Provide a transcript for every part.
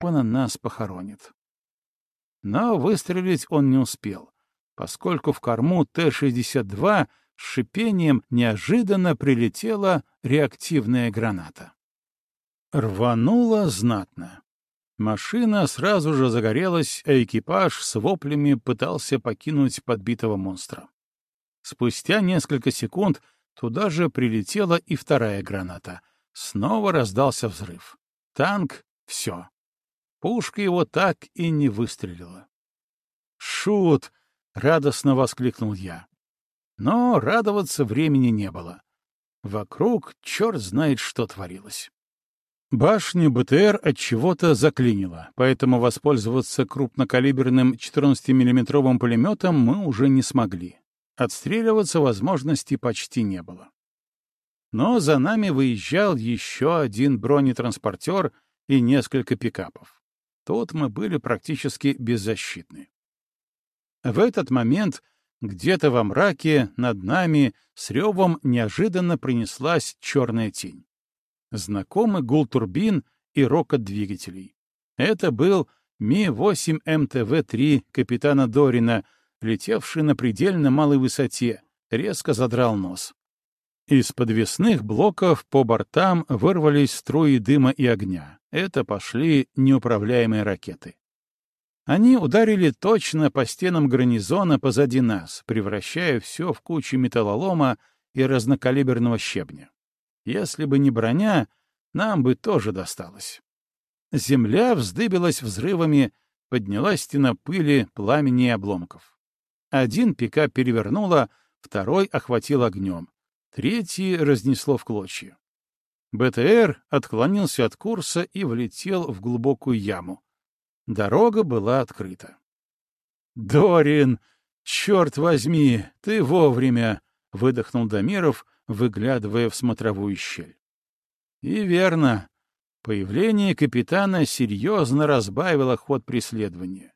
Опана нас похоронит. Но выстрелить он не успел, поскольку в корму Т-62 с шипением неожиданно прилетела реактивная граната. Рвануло знатно. Машина сразу же загорелась, а экипаж с воплями пытался покинуть подбитого монстра. Спустя несколько секунд туда же прилетела и вторая граната. Снова раздался взрыв. Танк — все. Пушка его так и не выстрелила. «Шут!» — радостно воскликнул я. Но радоваться времени не было. Вокруг черт знает, что творилось. Башню БТР от чего-то заклинило, поэтому воспользоваться крупнокалиберным 14-миллиметровым пулеметом мы уже не смогли. Отстреливаться возможности почти не было. Но за нами выезжал еще один бронетранспортер и несколько пикапов. Тут мы были практически беззащитны. В этот момент где-то во мраке над нами с ревом неожиданно принеслась черная тень. Знакомый гул турбин и рокот двигателей. Это был Ми-8 МТВ-3 капитана Дорина, летевший на предельно малой высоте, резко задрал нос. Из подвесных блоков по бортам вырвались струи дыма и огня. Это пошли неуправляемые ракеты. Они ударили точно по стенам гарнизона позади нас, превращая все в кучу металлолома и разнокалиберного щебня. Если бы не броня, нам бы тоже досталось. Земля вздыбилась взрывами, поднялась стена пыли, пламени и обломков. Один пикап перевернуло, второй охватил огнем, третий разнесло в клочья. БТР отклонился от курса и влетел в глубокую яму. Дорога была открыта. «Дорин, черт возьми, ты вовремя!» — выдохнул Дамиров, выглядывая в смотровую щель. И верно. Появление капитана серьезно разбавило ход преследования.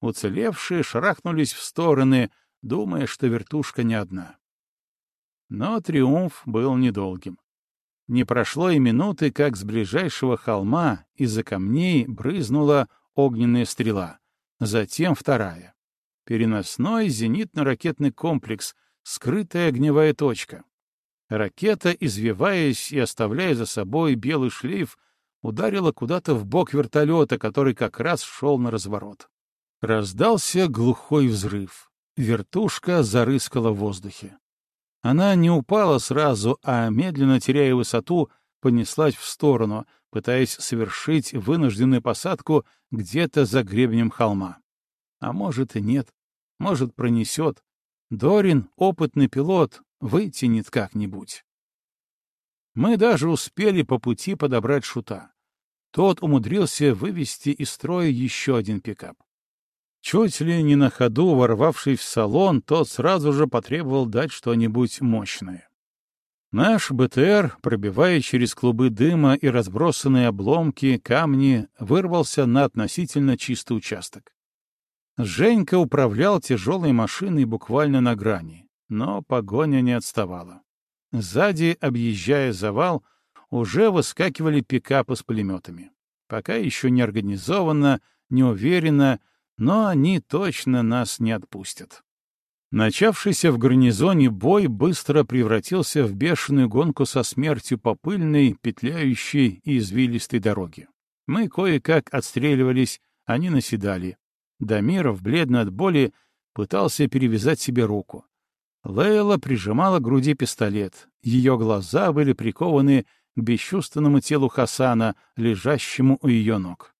Уцелевшие шарахнулись в стороны, думая, что вертушка не одна. Но триумф был недолгим. Не прошло и минуты, как с ближайшего холма из-за камней брызнула огненная стрела, затем вторая. Переносной зенитно-ракетный комплекс, скрытая огневая точка. Ракета, извиваясь и оставляя за собой белый шлейф, ударила куда-то в бок вертолета, который как раз шел на разворот. Раздался глухой взрыв. Вертушка зарыскала в воздухе. Она не упала сразу, а, медленно теряя высоту, понеслась в сторону, пытаясь совершить вынужденную посадку где-то за гребнем холма. А может и нет, может пронесет. Дорин — опытный пилот, вытянет как-нибудь. Мы даже успели по пути подобрать шута. Тот умудрился вывести из строя еще один пикап. Чуть ли не на ходу, ворвавшись в салон, тот сразу же потребовал дать что-нибудь мощное. Наш БТР, пробивая через клубы дыма и разбросанные обломки, камни, вырвался на относительно чистый участок. Женька управлял тяжелой машиной буквально на грани но погоня не отставала. Сзади, объезжая завал, уже выскакивали пикапы с пулеметами. Пока еще не организованно, не уверенно, но они точно нас не отпустят. Начавшийся в гарнизоне бой быстро превратился в бешеную гонку со смертью по пыльной, петляющей и извилистой дороге. Мы кое-как отстреливались, они наседали. Дамиров, бледно от боли, пытался перевязать себе руку. Лейла прижимала к груди пистолет. Ее глаза были прикованы к бесчувственному телу Хасана, лежащему у ее ног.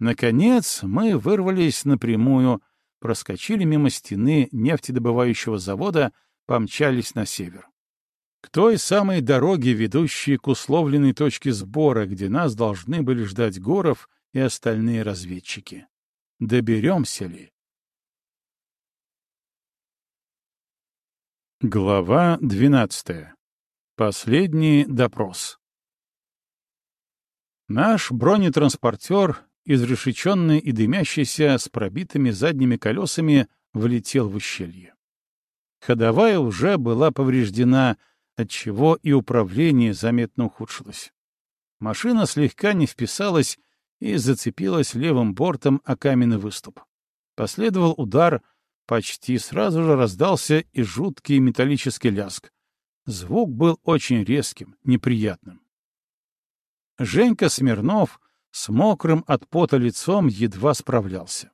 Наконец мы вырвались напрямую, проскочили мимо стены нефтедобывающего завода, помчались на север. К той самой дороге, ведущей к условленной точке сбора, где нас должны были ждать Горов и остальные разведчики. Доберемся ли? Глава 12. Последний допрос. Наш бронетранспортер, изрешеченный и дымящийся, с пробитыми задними колесами, влетел в ущелье. Ходовая уже была повреждена, отчего и управление заметно ухудшилось. Машина слегка не вписалась и зацепилась левым бортом о каменный выступ. Последовал удар, почти сразу же раздался и жуткий металлический ляск. Звук был очень резким, неприятным. Женька Смирнов с мокрым от пота лицом едва справлялся.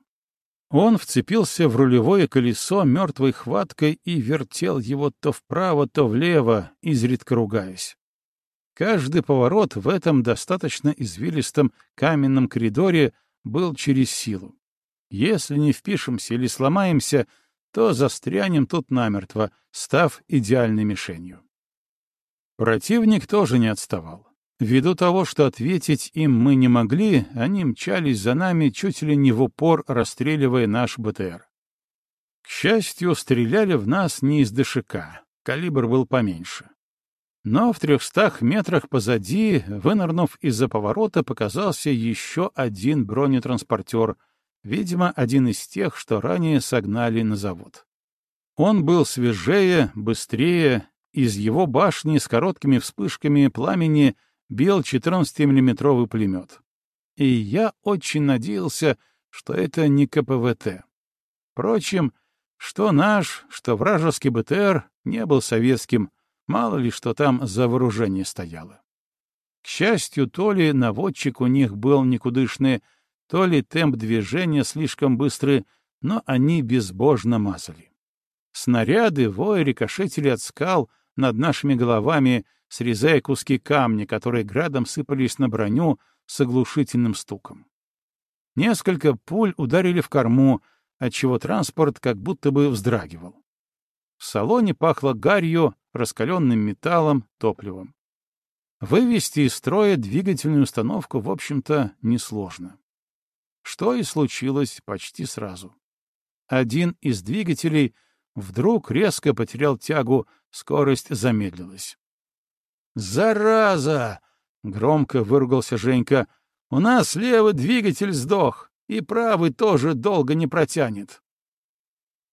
Он вцепился в рулевое колесо мертвой хваткой и вертел его то вправо, то влево, изредка ругаясь. Каждый поворот в этом достаточно извилистом каменном коридоре был через силу. Если не впишемся или сломаемся, то застрянем тут намертво, став идеальной мишенью. Противник тоже не отставал. Ввиду того, что ответить им мы не могли, они мчались за нами чуть ли не в упор, расстреливая наш БТР. К счастью, стреляли в нас не из ДШК, калибр был поменьше. Но в трехстах метрах позади, вынырнув из-за поворота, показался еще один бронетранспортер, видимо, один из тех, что ранее согнали на завод. Он был свежее, быстрее, из его башни с короткими вспышками пламени — бил 14-миллиметровый пулемет. И я очень надеялся, что это не КПВТ. Впрочем, что наш, что вражеский БТР не был советским, мало ли что там за вооружение стояло. К счастью, то ли наводчик у них был никудышный, то ли темп движения слишком быстрый, но они безбожно мазали. Снаряды, воя рикошетили от скал над нашими головами, срезая куски камня, которые градом сыпались на броню с оглушительным стуком. Несколько пуль ударили в корму, отчего транспорт как будто бы вздрагивал. В салоне пахло гарью, раскаленным металлом, топливом. Вывести из строя двигательную установку, в общем-то, несложно. Что и случилось почти сразу. Один из двигателей вдруг резко потерял тягу, скорость замедлилась. «Зараза!» — громко выругался Женька. «У нас левый двигатель сдох, и правый тоже долго не протянет».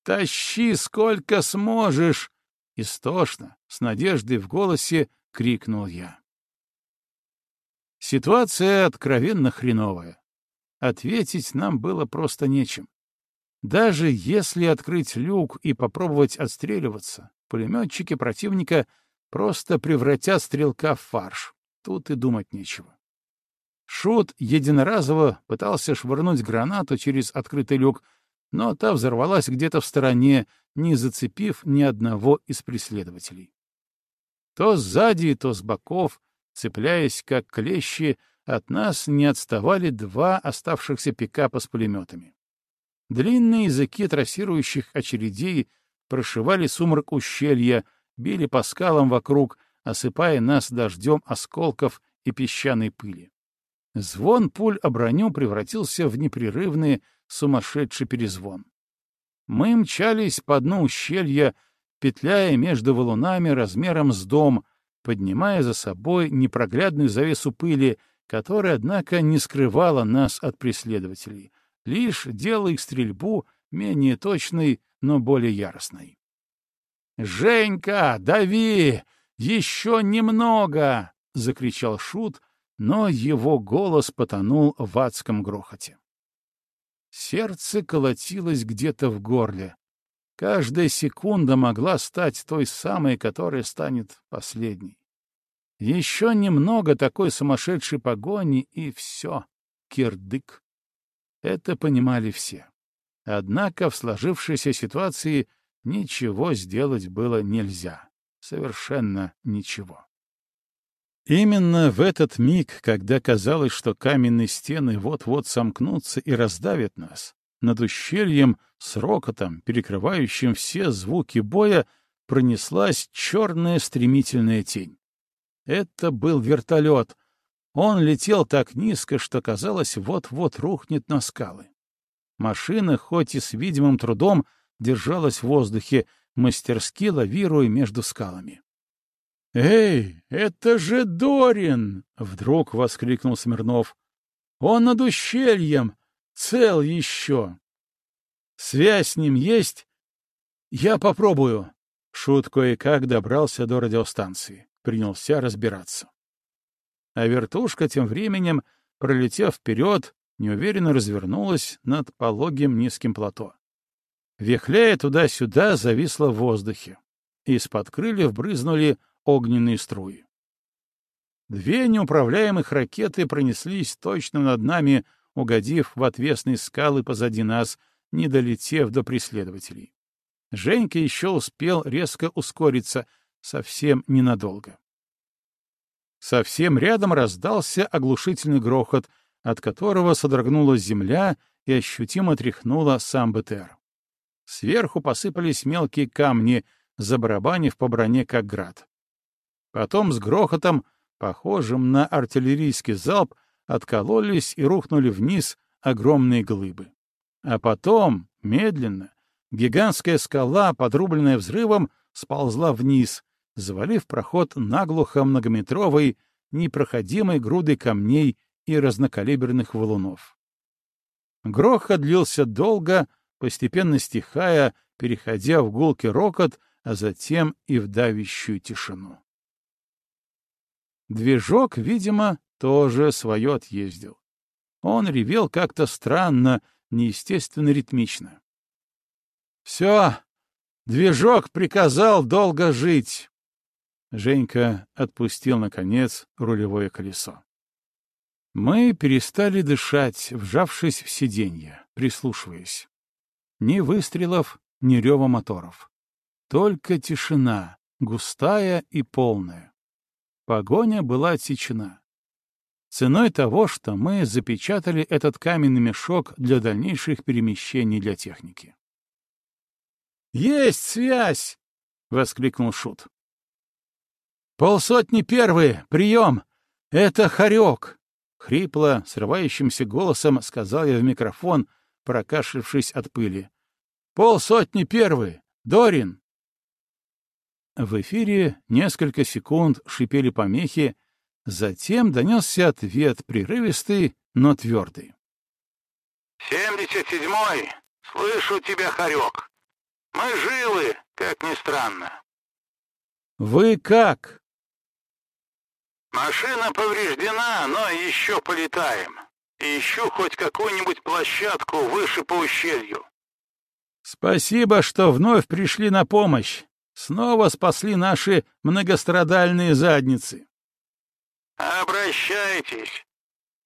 «Тащи сколько сможешь!» — истошно, с надеждой в голосе крикнул я. Ситуация откровенно хреновая. Ответить нам было просто нечем. Даже если открыть люк и попробовать отстреливаться, пулеметчики противника — просто превратят стрелка в фарш. Тут и думать нечего. Шут единоразово пытался швырнуть гранату через открытый люк, но та взорвалась где-то в стороне, не зацепив ни одного из преследователей. То сзади, то с боков, цепляясь как клещи, от нас не отставали два оставшихся пикапа с пулеметами. Длинные языки трассирующих очередей прошивали сумрак ущелья, били по скалам вокруг, осыпая нас дождем осколков и песчаной пыли. Звон пуль о броню превратился в непрерывный, сумасшедший перезвон. Мы мчались по дну ущелья, петляя между валунами размером с дом, поднимая за собой непроглядную завесу пыли, которая, однако, не скрывала нас от преследователей, лишь делая их стрельбу менее точной, но более яростной. «Женька, дави! Еще немного!» — закричал Шут, но его голос потонул в адском грохоте. Сердце колотилось где-то в горле. Каждая секунда могла стать той самой, которая станет последней. Еще немного такой сумасшедшей погони, и все, кирдык. Это понимали все. Однако в сложившейся ситуации — ничего сделать было нельзя. Совершенно ничего. Именно в этот миг, когда казалось, что каменные стены вот-вот сомкнутся и раздавят нас, над ущельем с рокотом, перекрывающим все звуки боя, пронеслась черная стремительная тень. Это был вертолет. Он летел так низко, что казалось, вот-вот рухнет на скалы. Машина, хоть и с видимым трудом, держалась в воздухе, мастерски лавируя между скалами. «Эй, это же Дорин!» — вдруг воскликнул Смирнов. «Он над ущельем! Цел еще!» «Связь с ним есть?» «Я попробую». Шут кое-как добрался до радиостанции. Принялся разбираться. А вертушка тем временем пролетев вперед, неуверенно развернулась над пологим низким плато. Вихляя туда-сюда, зависла в воздухе. Из-под крыльев брызнули огненные струи. Две неуправляемых ракеты пронеслись точно над нами, угодив в отвесные скалы позади нас, не долетев до преследователей. Женька еще успел резко ускориться, совсем ненадолго. Совсем рядом раздался оглушительный грохот, от которого содрогнулась земля и ощутимо тряхнула сам БТР. Сверху посыпались мелкие камни, забарабанив по броне как град. Потом с грохотом, похожим на артиллерийский залп, откололись и рухнули вниз огромные глыбы. А потом, медленно, гигантская скала, подрубленная взрывом, сползла вниз, завалив проход наглухо многометровой, непроходимой грудой камней и разнокалиберных валунов. Грохот длился долго, постепенно стихая, переходя в гулкий рокот, а затем и в давящую тишину. Движок, видимо, тоже свое отъездил. Он ревел как-то странно, неестественно ритмично. «Все, движок приказал долго жить!» Женька отпустил, наконец, рулевое колесо. Мы перестали дышать, вжавшись в сиденье, прислушиваясь. Ни выстрелов, ни рева моторов. Только тишина, густая и полная. Погоня была отсечена. Ценой того, что мы запечатали этот каменный мешок для дальнейших перемещений для техники. «Есть связь!» — воскликнул Шут. «Полсотни первые! Прием! Это Харек!» Хрипло, срывающимся голосом сказал я в микрофон, прокашлившись от пыли. «Полсотни первые! Дорин!» В эфире несколько секунд шипели помехи, затем донесся ответ, прерывистый, но твердый. «Семьдесят седьмой! Слышу тебя, Харек! Мы живы, как ни странно!» «Вы как?» Машина повреждена, но еще полетаем. ищу хоть какую-нибудь площадку выше по ущелью. Спасибо, что вновь пришли на помощь. Снова спасли наши многострадальные задницы. Обращайтесь.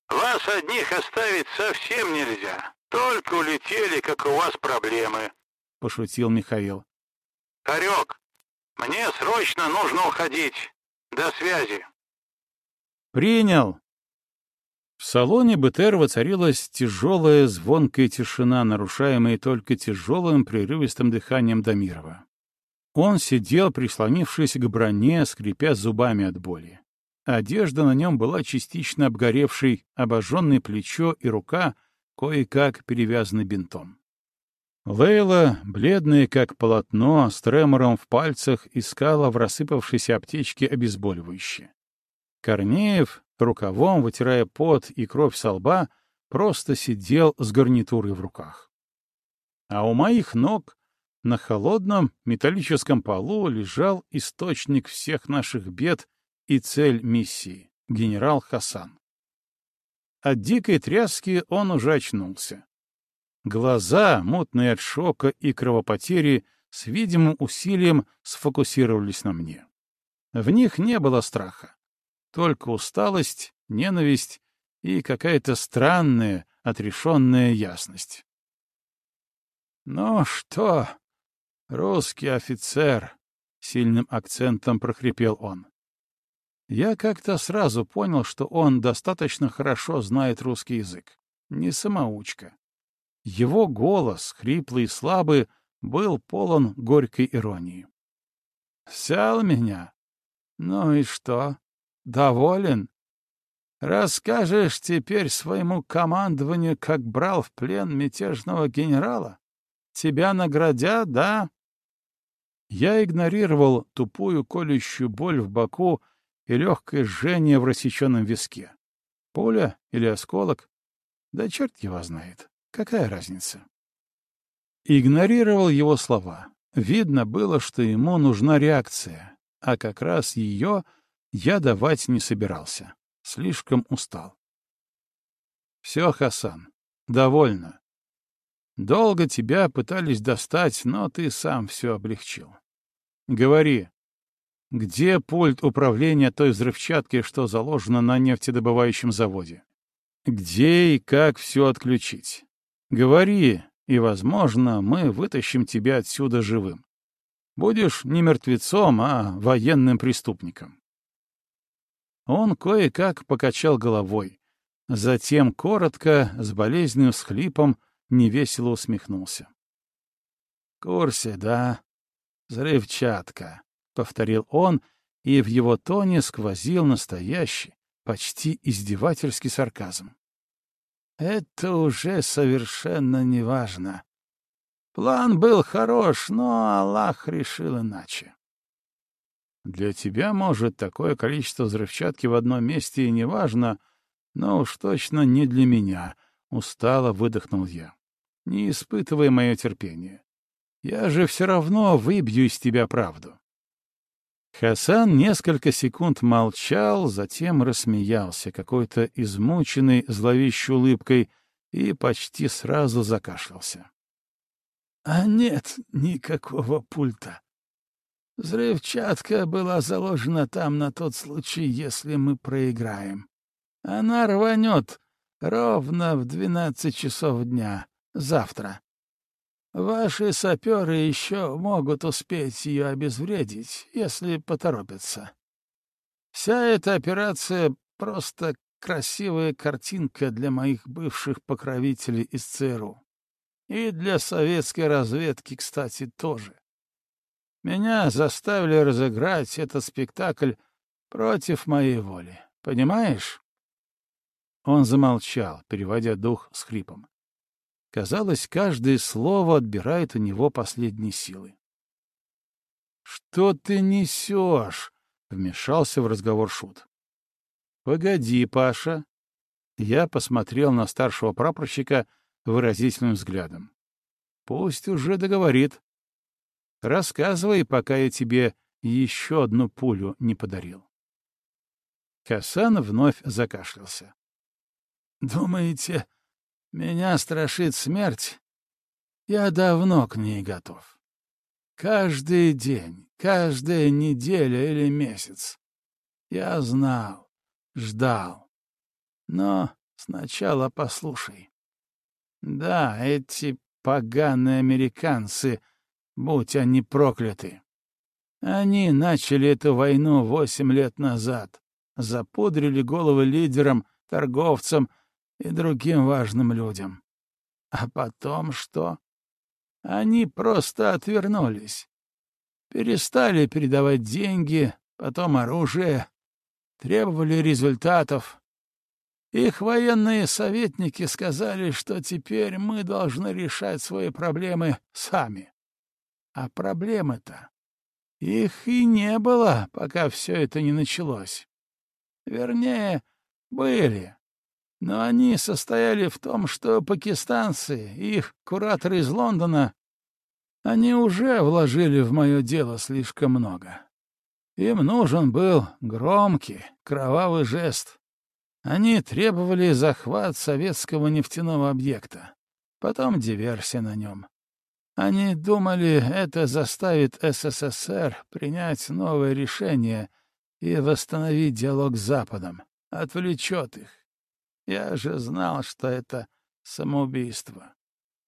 Вас одних оставить совсем нельзя. Только улетели, как у вас проблемы, — пошутил Михаил. Харек, мне срочно нужно уходить. До связи. «Принял!» В салоне БТР воцарилась тяжелая звонкая тишина, нарушаемая только тяжелым прерывистым дыханием Дамирова. Он сидел, прислонившись к броне, скрипя зубами от боли. Одежда на нем была частично обгоревшей, обожженное плечо и рука кое-как перевязаны бинтом. Лейла, бледная как полотно, с тремором в пальцах, искала в рассыпавшейся аптечке обезболивающее. Корнеев, рукавом вытирая пот и кровь со лба, просто сидел с гарнитурой в руках. А у моих ног на холодном металлическом полу лежал источник всех наших бед и цель миссии — генерал Хасан. От дикой тряски он уже очнулся. Глаза, мутные от шока и кровопотери, с видимым усилием сфокусировались на мне. В них не было страха. Только усталость, ненависть и какая-то странная, отрешенная ясность. «Ну что, русский офицер?» — сильным акцентом прохрипел он. Я как-то сразу понял, что он достаточно хорошо знает русский язык. Не самоучка. Его голос, хриплый и слабый, был полон горькой иронии. «Взял меня? Ну и что? Доволен? Расскажешь теперь своему командованию, как брал в плен мятежного генерала? Тебя наградят, да? Я игнорировал тупую колющую боль в боку и легкое жжение в рассеченном виске. Пуля или осколок? Да черт его знает. Какая разница? Игнорировал его слова. Видно было, что ему нужна реакция, а как раз ее — я давать не собирался. Слишком устал. Все, Хасан, довольно. Долго тебя пытались достать, но ты сам все облегчил. Говори, где пульт управления той взрывчатки, что заложено на нефтедобывающем заводе? Где и как все отключить? Говори, и, возможно, мы вытащим тебя отсюда живым. Будешь не мертвецом, а военным преступником. Он кое-как покачал головой, затем коротко, с болезненным всхлипом, невесело усмехнулся. — курсе, да? Взрывчатка, — повторил он, и в его тоне сквозил настоящий, почти издевательский сарказм. Это уже совершенно неважно. План был хорош, но Аллах решил иначе. Для тебя, может, такое количество взрывчатки в одном месте и не важно, но уж точно не для меня, — устало выдохнул я. Не испытывай мое терпение. Я же все равно выбью из тебя правду. Хасан несколько секунд молчал, затем рассмеялся какой-то измученной зловещей улыбкой и почти сразу закашлялся. — А нет никакого пульта. Взрывчатка была заложена там на тот случай, если мы проиграем. Она рванет ровно в двенадцать часов дня, завтра. Ваши саперы еще могут успеть ее обезвредить, если поторопятся. Вся эта операция — просто красивая картинка для моих бывших покровителей из ЦРУ. И для советской разведки, кстати, тоже. Меня заставили разыграть этот спектакль против моей воли. Понимаешь? Он замолчал, переводя дух с хрипом. Казалось, каждое слово отбирает у него последние силы. «Что ты несешь?» — вмешался в разговор Шут. «Погоди, Паша». Я посмотрел на старшего прапорщика выразительным взглядом. «Пусть уже договорит. Рассказывай, пока я тебе еще одну пулю не подарил». Хасан вновь закашлялся. «Думаете, меня страшит смерть. Я давно к ней готов. Каждый день, каждая неделя или месяц. Я знал, ждал. Но сначала послушай. Да, эти поганые американцы, будь они прокляты. Они начали эту войну восемь лет назад, запудрили головы лидерам, торговцам, и другим важным людям. А потом что? Они просто отвернулись. Перестали передавать деньги, потом оружие, требовали результатов. Их военные советники сказали, что теперь мы должны решать свои проблемы сами. А проблемы-то... Их и не было, пока все это не началось. Вернее, были, но они состояли в том, что пакистанцы, их кураторы из Лондона, они уже вложили в мое дело слишком много. Им нужен был громкий, кровавый жест. Они требовали захват советского нефтяного объекта, потом диверсия на нем. Они думали, это заставит СССР принять новое решение и восстановить диалог с Западом, отвлечет их. Я же знал, что это самоубийство.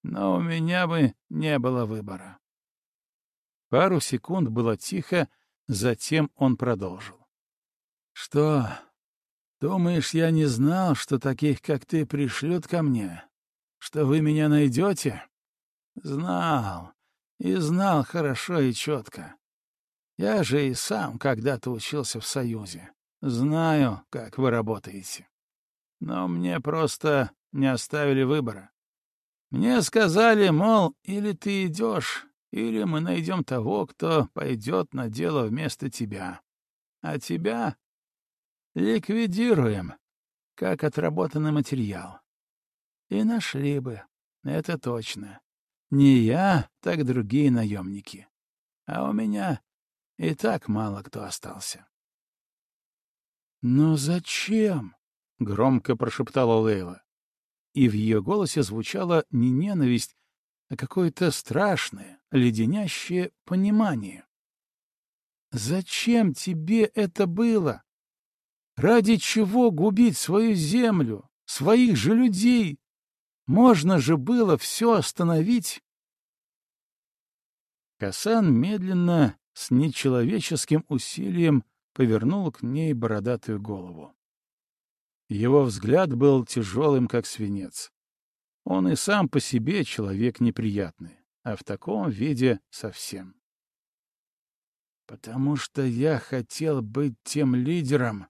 Но у меня бы не было выбора. Пару секунд было тихо, затем он продолжил. — Что, думаешь, я не знал, что таких, как ты, пришлют ко мне? Что вы меня найдете? Знал. И знал хорошо и четко. Я же и сам когда-то учился в Союзе. Знаю, как вы работаете. Но мне просто не оставили выбора. Мне сказали, мол, или ты идешь, или мы найдем того, кто пойдет на дело вместо тебя. А тебя ликвидируем, как отработанный материал. И нашли бы, это точно. Не я, так другие наемники. А у меня и так мало кто остался. «Но зачем?» — громко прошептала Лейла. и в ее голосе звучала не ненависть, а какое-то страшное, леденящее понимание. «Зачем тебе это было? Ради чего губить свою землю, своих же людей? Можно же было все остановить!» Касан медленно, с нечеловеческим усилием, повернул к ней бородатую голову. Его взгляд был тяжелым, как свинец. Он и сам по себе человек неприятный, а в таком виде совсем. «Потому что я хотел быть тем лидером,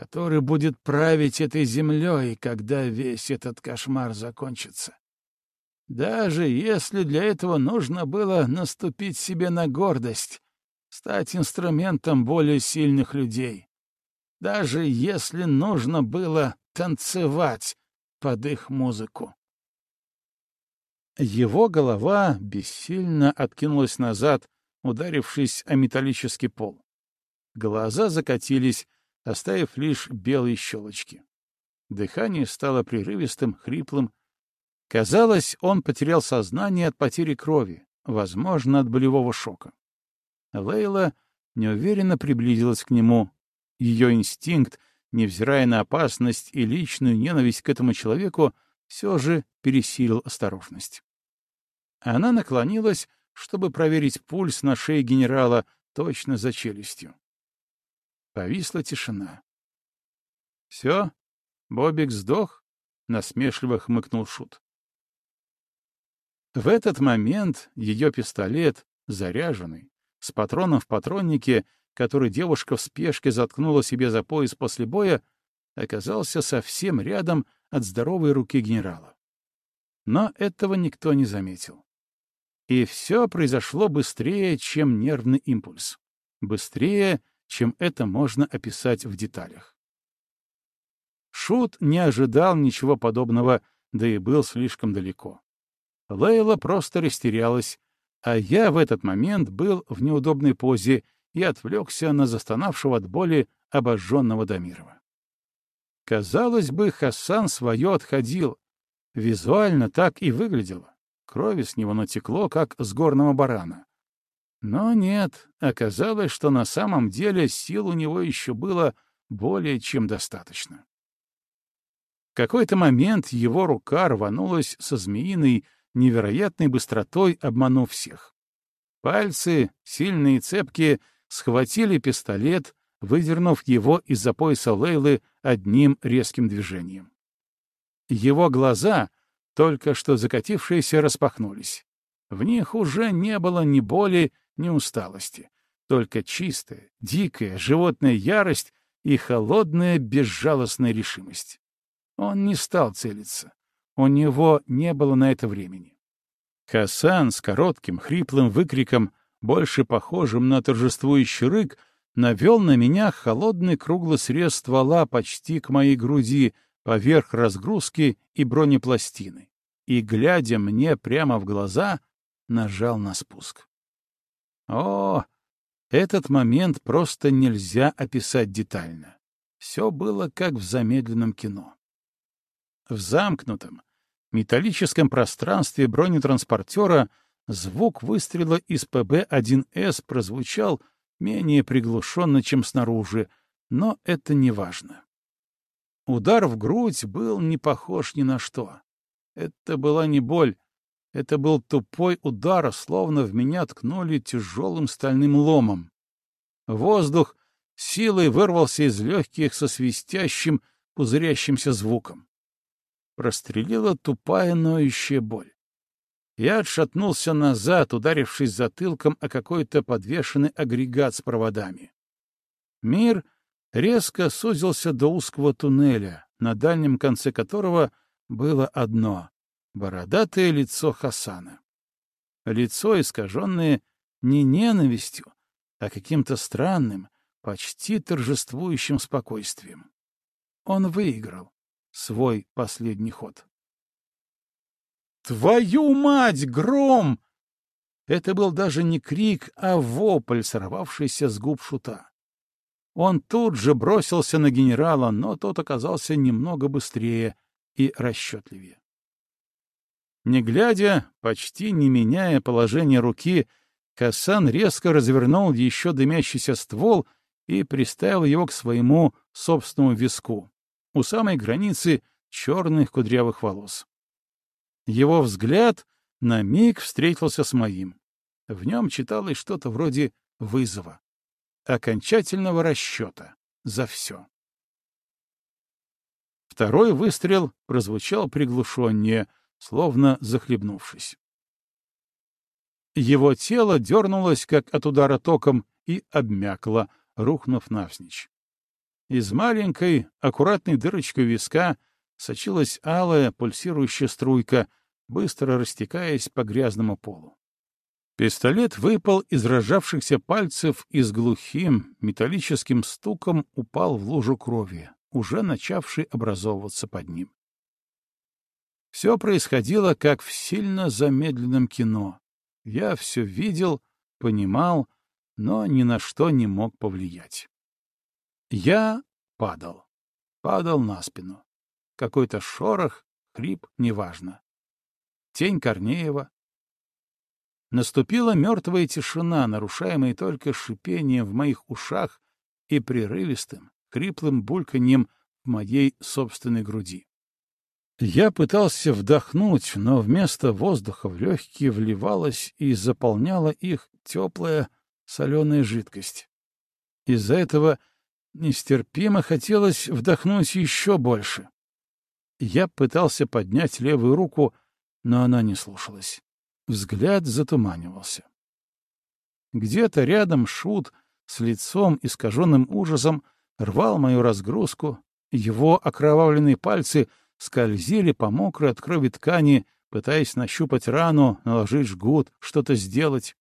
который будет править этой землей, когда весь этот кошмар закончится. Даже если для этого нужно было наступить себе на гордость, стать инструментом более сильных людей. Даже если нужно было танцевать под их музыку. Его голова бессильно откинулась назад, ударившись о металлический пол. Глаза закатились, оставив лишь белые щелочки. Дыхание стало прерывистым, хриплым, Казалось, он потерял сознание от потери крови, возможно, от болевого шока. Лейла неуверенно приблизилась к нему. Ее инстинкт, невзирая на опасность и личную ненависть к этому человеку, все же пересилил осторожность. Она наклонилась, чтобы проверить пульс на шее генерала точно за челюстью. Повисла тишина. — Все? Бобик сдох? — насмешливо хмыкнул Шут. В этот момент ее пистолет, заряженный, с патроном в патроннике, который девушка в спешке заткнула себе за пояс после боя, оказался совсем рядом от здоровой руки генерала. Но этого никто не заметил. И все произошло быстрее, чем нервный импульс. Быстрее, чем это можно описать в деталях. Шут не ожидал ничего подобного, да и был слишком далеко. Лейла просто растерялась, а я в этот момент был в неудобной позе и отвлекся на застонавшего от боли обожженного Дамирова. Казалось бы, Хасан свое отходил. Визуально так и выглядело. Крови с него натекло, как с горного барана. Но нет, оказалось, что на самом деле сил у него еще было более чем достаточно. В какой-то момент его рука рванулась со змеиной, невероятной быстротой обманув всех. Пальцы, сильные и цепкие, схватили пистолет, выдернув его из-за пояса Лейлы одним резким движением. Его глаза, только что закатившиеся, распахнулись. В них уже не было ни боли, ни усталости, только чистая, дикая животная ярость и холодная безжалостная решимость. Он не стал целиться. У него не было на это времени. Хасан с коротким, хриплым выкриком, больше похожим на торжествующий рык, навел на меня холодный круглый срез ствола почти к моей груди, поверх разгрузки и бронепластины, и, глядя мне прямо в глаза, нажал на спуск. О, этот момент просто нельзя описать детально. Все было как в замедленном кино. В замкнутом, металлическом пространстве бронетранспортера звук выстрела из ПБ-1С прозвучал менее приглушенно, чем снаружи, но это не важно. Удар в грудь был не похож ни на что. Это была не боль, это был тупой удар, словно в меня ткнули тяжелым стальным ломом. Воздух силой вырвался из легких со свистящим, пузырящимся звуком прострелила тупая ноющая боль. Я отшатнулся назад, ударившись затылком о какой-то подвешенный агрегат с проводами. Мир резко сузился до узкого туннеля, на дальнем конце которого было одно — бородатое лицо Хасана. Лицо, искаженное не ненавистью, а каким-то странным, почти торжествующим спокойствием. Он выиграл свой последний ход. «Твою мать, гром!» Это был даже не крик, а вопль, сорвавшийся с губ шута. Он тут же бросился на генерала, но тот оказался немного быстрее, и расчетливее. Не глядя, почти не меняя положение руки, Хасан резко развернул еще дымящийся ствол и приставил его к своему собственному виску, у самой границы черных кудрявых волос. Его взгляд на миг встретился с моим. В нем читалось что-то вроде вызова, окончательного расчета за все. Второй выстрел прозвучал приглушеннее, словно захлебнувшись. Его тело дернулось, как от удара током, и обмякло, рухнув навзничь. Из маленькой, аккуратной дырочки виска сочилась алая пульсирующая струйка, быстро растекаясь по грязному полу. Пистолет выпал из разжавшихся пальцев и с глухим металлическим стуком упал в лужу крови, уже начавший образовываться под ним. Все происходило, как в сильно замедленном кино. Я все видел, понимал, но ни на что не мог повлиять. Я падал. Падал на спину. Какой-то шорох, хрип, неважно. Тень Корнеева, Наступила мертвая тишина, нарушаемая только шипением в моих ушах и прерывистым, криплым бульканьем в моей собственной груди. Я пытался вдохнуть, но вместо воздуха в легкие вливалась и заполняла их теплая соленая жидкость. Из-за этого нестерпимо хотелось вдохнуть еще больше. Я пытался поднять левую руку, но она не слушалась. Взгляд затуманивался. Где-то рядом шут с лицом, искаженным ужасом, рвал мою разгрузку, его окровавленные пальцы скользили по мокрой от крови ткани, пытаясь нащупать рану, наложить жгут, что-то сделать.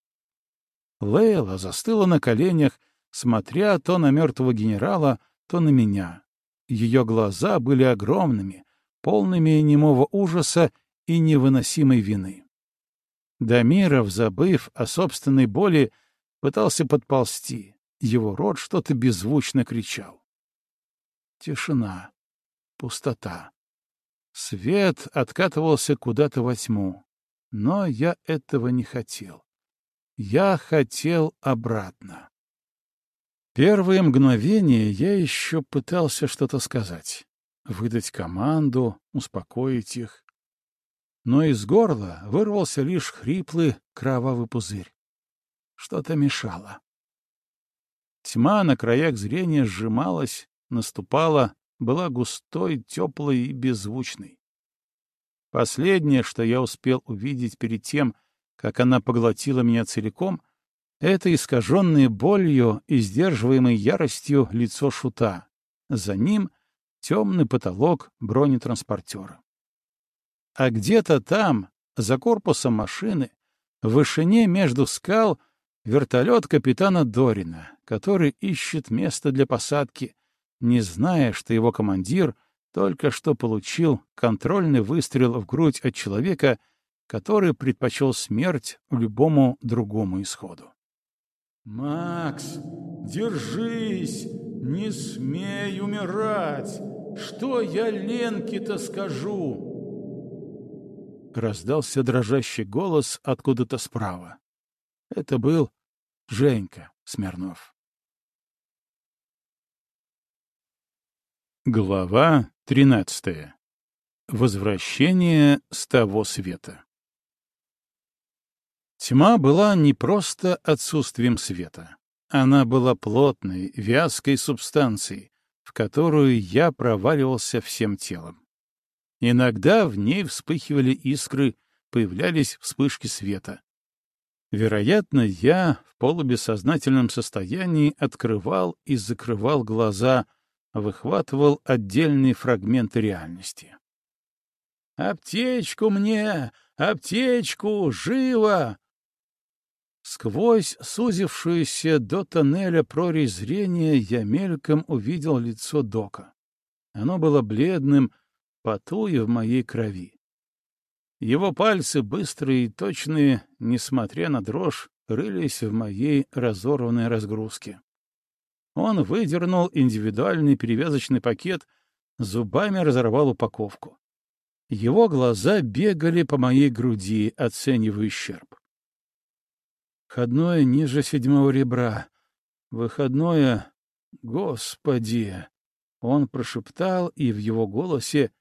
Лейла застыла на коленях, смотря то на мертвого генерала, то на меня. Ее глаза были огромными, полными немого ужаса и невыносимой вины. Дамиров, забыв о собственной боли, пытался подползти. Его рот что-то беззвучно кричал. Тишина. Пустота. Свет откатывался куда-то во тьму. Но я этого не хотел. Я хотел обратно. Первые мгновения я еще пытался что-то сказать. Выдать команду, успокоить их но из горла вырвался лишь хриплый кровавый пузырь. Что-то мешало. Тьма на краях зрения сжималась, наступала, была густой, теплой и беззвучной. Последнее, что я успел увидеть перед тем, как она поглотила меня целиком, это искаженное болью и сдерживаемой яростью лицо шута. За ним темный потолок бронетранспортера. А где-то там, за корпусом машины, в вышине между скал, вертолет капитана Дорина, который ищет место для посадки, не зная, что его командир только что получил контрольный выстрел в грудь от человека, который предпочел смерть любому другому исходу. «Макс, держись! Не смей умирать! Что я Ленке-то скажу?» раздался дрожащий голос откуда-то справа. Это был Женька Смирнов. Глава тринадцатая. Возвращение с того света. Тьма была не просто отсутствием света. Она была плотной, вязкой субстанцией, в которую я проваливался всем телом. Иногда в ней вспыхивали искры, появлялись вспышки света. Вероятно, я в полубессознательном состоянии открывал и закрывал глаза, выхватывал отдельные фрагменты реальности. «Аптечку мне! Аптечку! Живо!» Сквозь сузившуюся до тоннеля прорезь зрения я мельком увидел лицо Дока. Оно было бледным, поту и в моей крови. Его пальцы, быстрые и точные, несмотря на дрожь, рылись в моей разорванной разгрузке. Он выдернул индивидуальный перевязочный пакет, зубами разорвал упаковку. Его глаза бегали по моей груди, оценивая ущерб. Входное ниже седьмого ребра. Выходное... Господи! Он прошептал, и в его голосе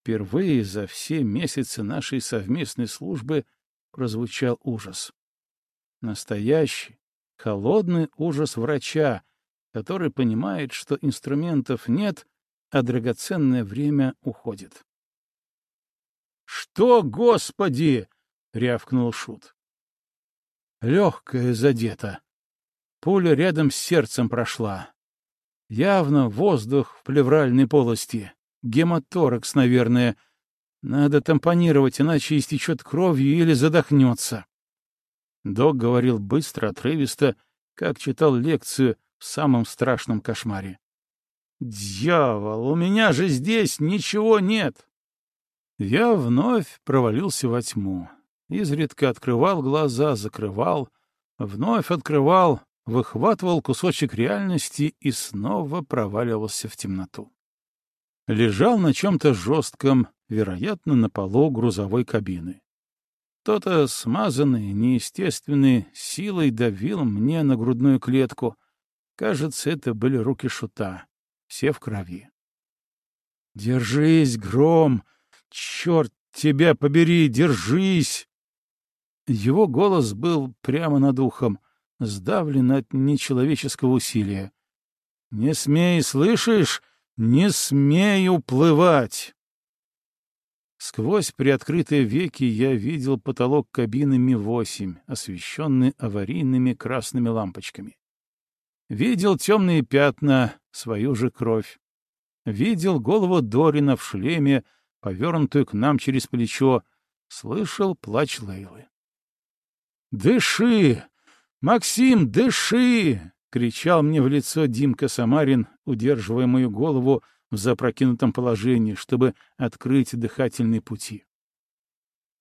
впервые за все месяцы нашей совместной службы прозвучал ужас. Настоящий, холодный ужас врача, который понимает, что инструментов нет, а драгоценное время уходит. «Что, Господи!» — рявкнул Шут. Легкая задета. Пуля рядом с сердцем прошла. Явно воздух в плевральной полости. Гемоторакс, наверное. Надо тампонировать, иначе истечет кровью или задохнется. Док говорил быстро, отрывисто, как читал лекцию в самом страшном кошмаре. «Дьявол, у меня же здесь ничего нет!» Я вновь провалился во тьму. Изредка открывал глаза, закрывал, вновь открывал, выхватывал кусочек реальности и снова проваливался в темноту. Лежал на чем-то жестком, вероятно, на полу грузовой кабины. Кто-то смазанный, неестественный, силой давил мне на грудную клетку. Кажется, это были руки шута, все в крови. «Держись, Гром! Черт тебя побери, держись!» Его голос был прямо над ухом, сдавлен от нечеловеческого усилия. «Не смей, слышишь? Не смей уплывать!» Сквозь приоткрытые веки я видел потолок кабины Ми-8, освещенный аварийными красными лампочками. Видел темные пятна, свою же кровь. Видел голову Дорина в шлеме, повернутую к нам через плечо. Слышал плач Лейлы. «Дыши! Максим, дыши!» — кричал мне в лицо Димка Самарин, удерживая мою голову в запрокинутом положении, чтобы открыть дыхательные пути.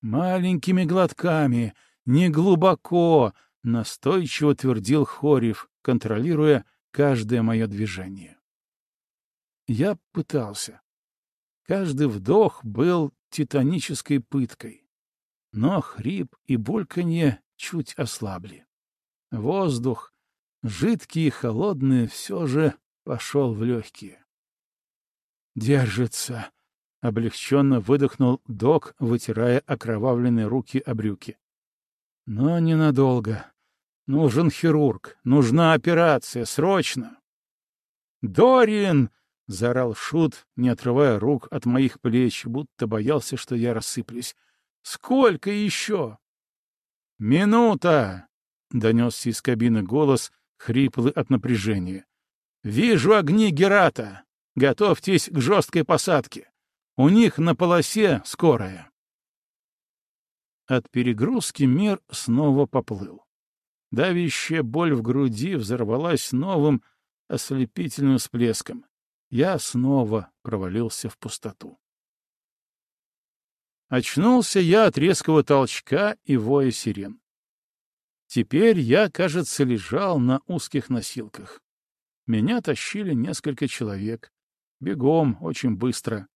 «Маленькими глотками, не глубоко!» — настойчиво твердил Хорев, контролируя каждое мое движение. Я пытался. Каждый вдох был титанической пыткой. Но хрип и бульканье чуть ослабли. Воздух, жидкий и холодный, все же пошел в легкие. «Держится!» — облегченно выдохнул док, вытирая окровавленные руки о брюки. «Но ненадолго. Нужен хирург. Нужна операция. Срочно!» «Дорин!» — заорал Шут, не отрывая рук от моих плеч, будто боялся, что я рассыплюсь. «Сколько еще?» «Минута!» — донесся из кабины голос, хриплый от напряжения. «Вижу огни Герата. Готовьтесь к жесткой посадке. У них на полосе скорая». От перегрузки мир снова поплыл. Давящая боль в груди взорвалась новым ослепительным всплеском. Я снова провалился в пустоту. Очнулся я от резкого толчка и воя сирен. Теперь я, кажется, лежал на узких носилках. Меня тащили несколько человек. Бегом, очень быстро.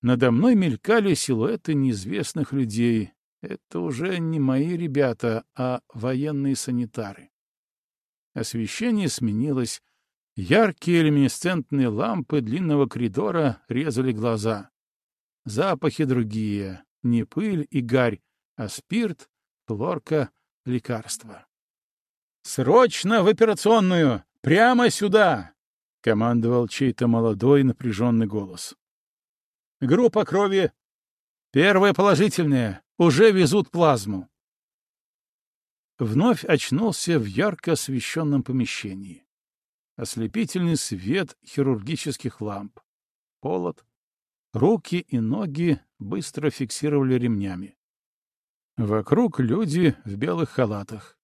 Надо мной мелькали силуэты неизвестных людей. Это уже не мои ребята, а военные санитары. Освещение сменилось. Яркие люминесцентные лампы длинного коридора резали глаза. Запахи другие, не пыль и гарь, а спирт, хлорка, лекарства. «Срочно в операционную! Прямо сюда!» — командовал чей-то молодой напряженный голос. «Группа крови. Первая положительная. Уже везут плазму». Вновь очнулся в ярко освещенном помещении. Ослепительный свет хирургических ламп. Холод, Руки и ноги быстро фиксировали ремнями. Вокруг люди в белых халатах.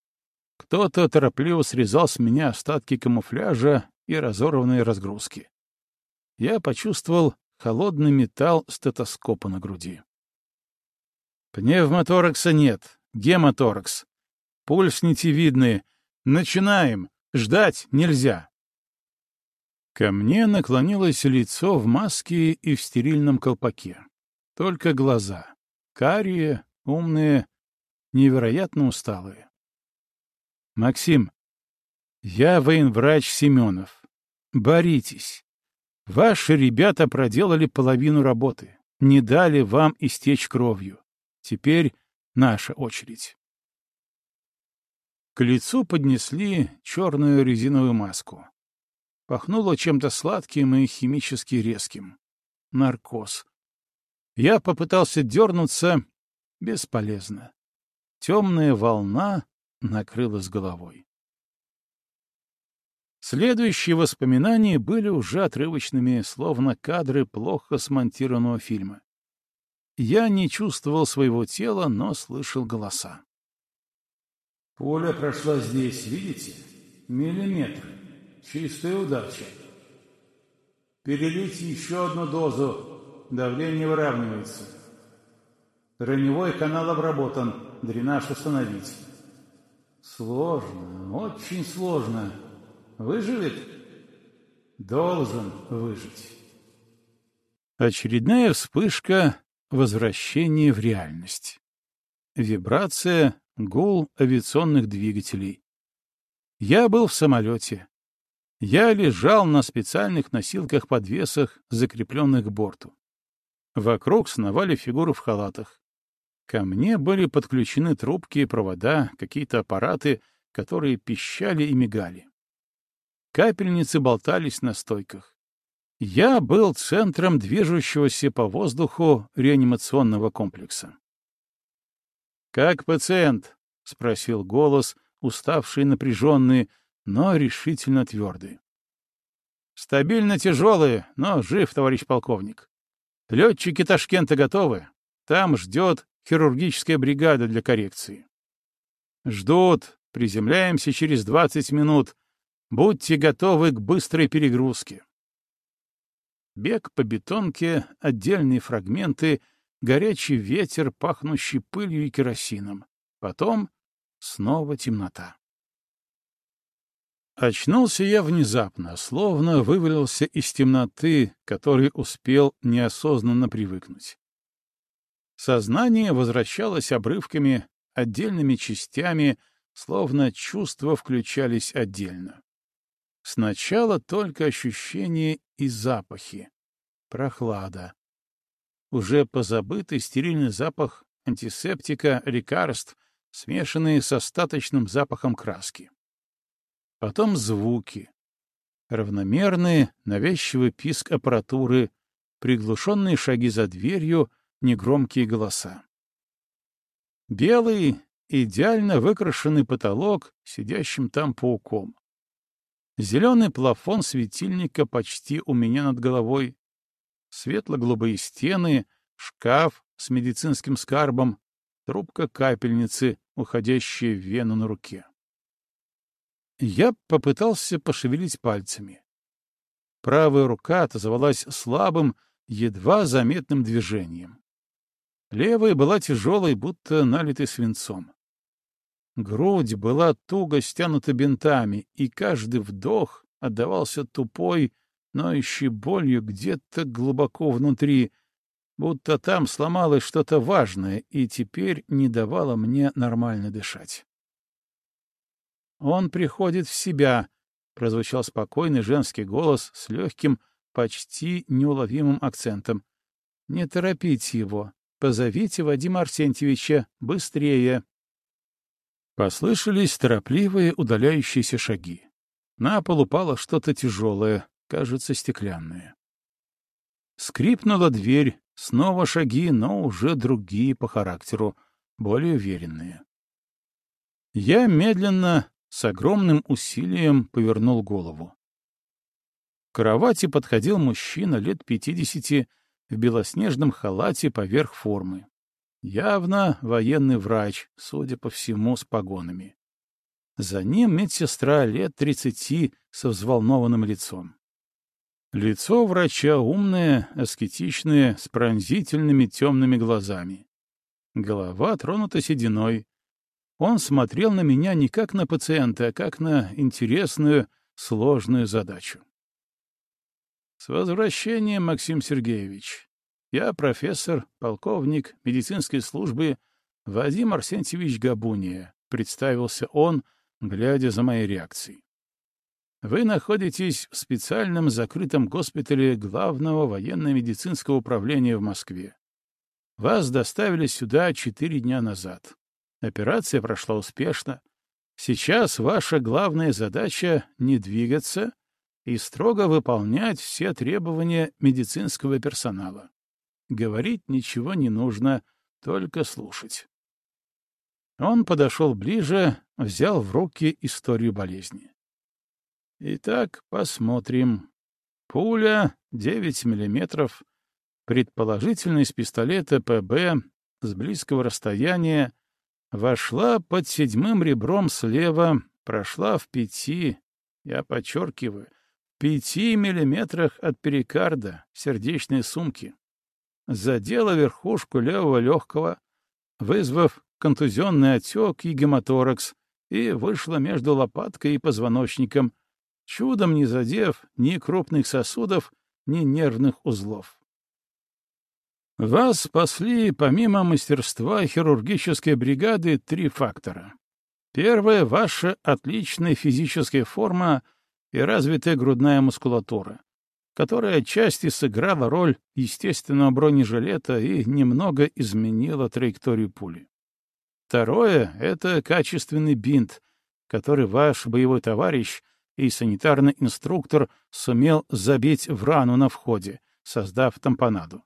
Кто-то торопливо срезал с меня остатки камуфляжа и разорванные разгрузки. Я почувствовал холодный металл стетоскопа на груди. Пневмоторакса нет, гемоторакс. Пульс нитевидный. Начинаем. Ждать нельзя. Ко мне наклонилось лицо в маске и в стерильном колпаке. Только глаза. Карие, умные, невероятно усталые. Максим, я военврач Семенов. Боритесь. Ваши ребята проделали половину работы, не дали вам истечь кровью. Теперь наша очередь. К лицу поднесли черную резиновую маску. Пахнуло чем-то сладким и химически резким. Наркоз. Я попытался дернуться. Бесполезно. Темная волна накрыла с головой. Следующие воспоминания были уже отрывочными, словно кадры плохо смонтированного фильма. Я не чувствовал своего тела, но слышал голоса. Пуля прошла здесь, видите? Миллиметр. Чистая удача. Перелейте еще одну дозу. Давление выравнивается. Раневой канал обработан. Дренаж установить. Сложно, очень сложно. Выживет? Должен выжить. Очередная вспышка возвращения в реальность. Вибрация, гул авиационных двигателей. Я был в самолете. Я лежал на специальных носилках-подвесах, закрепленных к борту. Вокруг сновали фигуры в халатах. Ко мне были подключены трубки, провода, какие-то аппараты, которые пищали и мигали. Капельницы болтались на стойках. Я был центром движущегося по воздуху реанимационного комплекса. «Как пациент?» — спросил голос, уставший напряженный, но решительно твердый. «Стабильно тяжелые, но жив, товарищ полковник. Летчики Ташкента готовы. Там ждет хирургическая бригада для коррекции. Ждут, приземляемся через 20 минут. Будьте готовы к быстрой перегрузке. Бег по бетонке, отдельные фрагменты — горячий ветер, пахнущий пылью и керосином. Потом снова темнота. Очнулся я внезапно, словно вывалился из темноты, которой успел неосознанно привыкнуть. Сознание возвращалось обрывками, отдельными частями, словно чувства включались отдельно. Сначала только ощущения и запахи. Прохлада, уже позабытый стерильный запах антисептика, лекарств, смешанные с остаточным запахом краски. Потом звуки. Равномерный, навязчивый писк аппаратуры, приглушенные шаги за дверью, негромкие голоса. Белый, идеально выкрашенный потолок, сидящим там пауком. Зеленый плафон светильника почти у меня над головой, светло-голубые стены, шкаф с медицинским скарбом, трубка капельницы, уходящая в вену на руке. Я попытался пошевелить пальцами. Правая рука отозвалась слабым, едва заметным движением. Левая была тяжелой, будто налитой свинцом. Грудь была туго стянута бинтами, и каждый вдох отдавался тупой, ноющей болью где-то глубоко внутри, будто там сломалось что-то важное и теперь не давало мне нормально дышать. «Он приходит в себя», — прозвучал спокойный женский голос с легким, почти неуловимым акцентом. «Не торопите его. Позовите Вадима Арсентьевича. Быстрее!» Послышались торопливые удаляющиеся шаги. На пол упало что-то тяжелое, кажется, стеклянные. Скрипнула дверь, снова шаги, но уже другие по характеру, более уверенные. Я медленно, с огромным усилием повернул голову. К кровати подходил мужчина лет пятидесяти в белоснежном халате поверх формы. Явно военный врач, судя по всему, с погонами. За ним медсестра лет тридцати со взволнованным лицом. Лицо врача умное, аскетичное, с пронзительными темными глазами. Голова тронута сединой. Он смотрел на меня не как на пациента, а как на интересную, сложную задачу. «С возвращением, Максим Сергеевич. Я профессор, полковник медицинской службы Вадим Арсентьевич Габуния, представился он, глядя за моей реакцией. Вы находитесь в специальном закрытом госпитале Главного военно-медицинского управления в Москве. Вас доставили сюда четыре дня назад. Операция прошла успешно. Сейчас ваша главная задача — не двигаться и строго выполнять все требования медицинского персонала. Говорить ничего не нужно, только слушать. Он подошел ближе, взял в руки историю болезни. Итак, посмотрим. Пуля 9 миллиметров, предположительно из пистолета ПБ с близкого расстояния, вошла под седьмым ребром слева, прошла в пяти, я подчеркиваю, пяти миллиметрах от перикарда, сердечной сумки. Задела верхушку левого легкого, вызвав контузионный отек и гематоракс, и вышла между лопаткой и позвоночником, чудом не задев ни крупных сосудов, ни нервных узлов. Вас спасли, помимо мастерства хирургической бригады, три фактора. Первое — ваша отличная физическая форма и развитая грудная мускулатура, которая отчасти сыграла роль естественного бронежилета и немного изменила траекторию пули. Второе — это качественный бинт, который ваш боевой товарищ и санитарный инструктор сумел забить в рану на входе, создав тампонаду.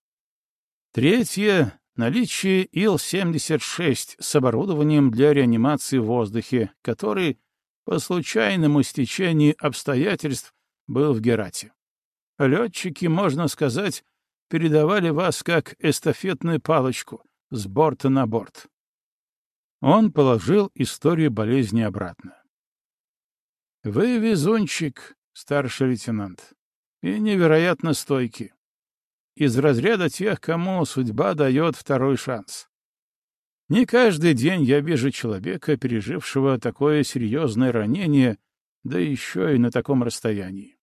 Третье — наличие Ил-76 с оборудованием для реанимации в воздухе, который, по случайному стечению обстоятельств, был в Герате. Летчики, можно сказать, передавали вас как эстафетную палочку с борта на борт. Он положил историю болезни обратно. «Вы везунчик, старший лейтенант, и невероятно стойкий. Из разряда тех, кому судьба дает второй шанс. Не каждый день я вижу человека, пережившего такое серьезное ранение, да еще и на таком расстоянии.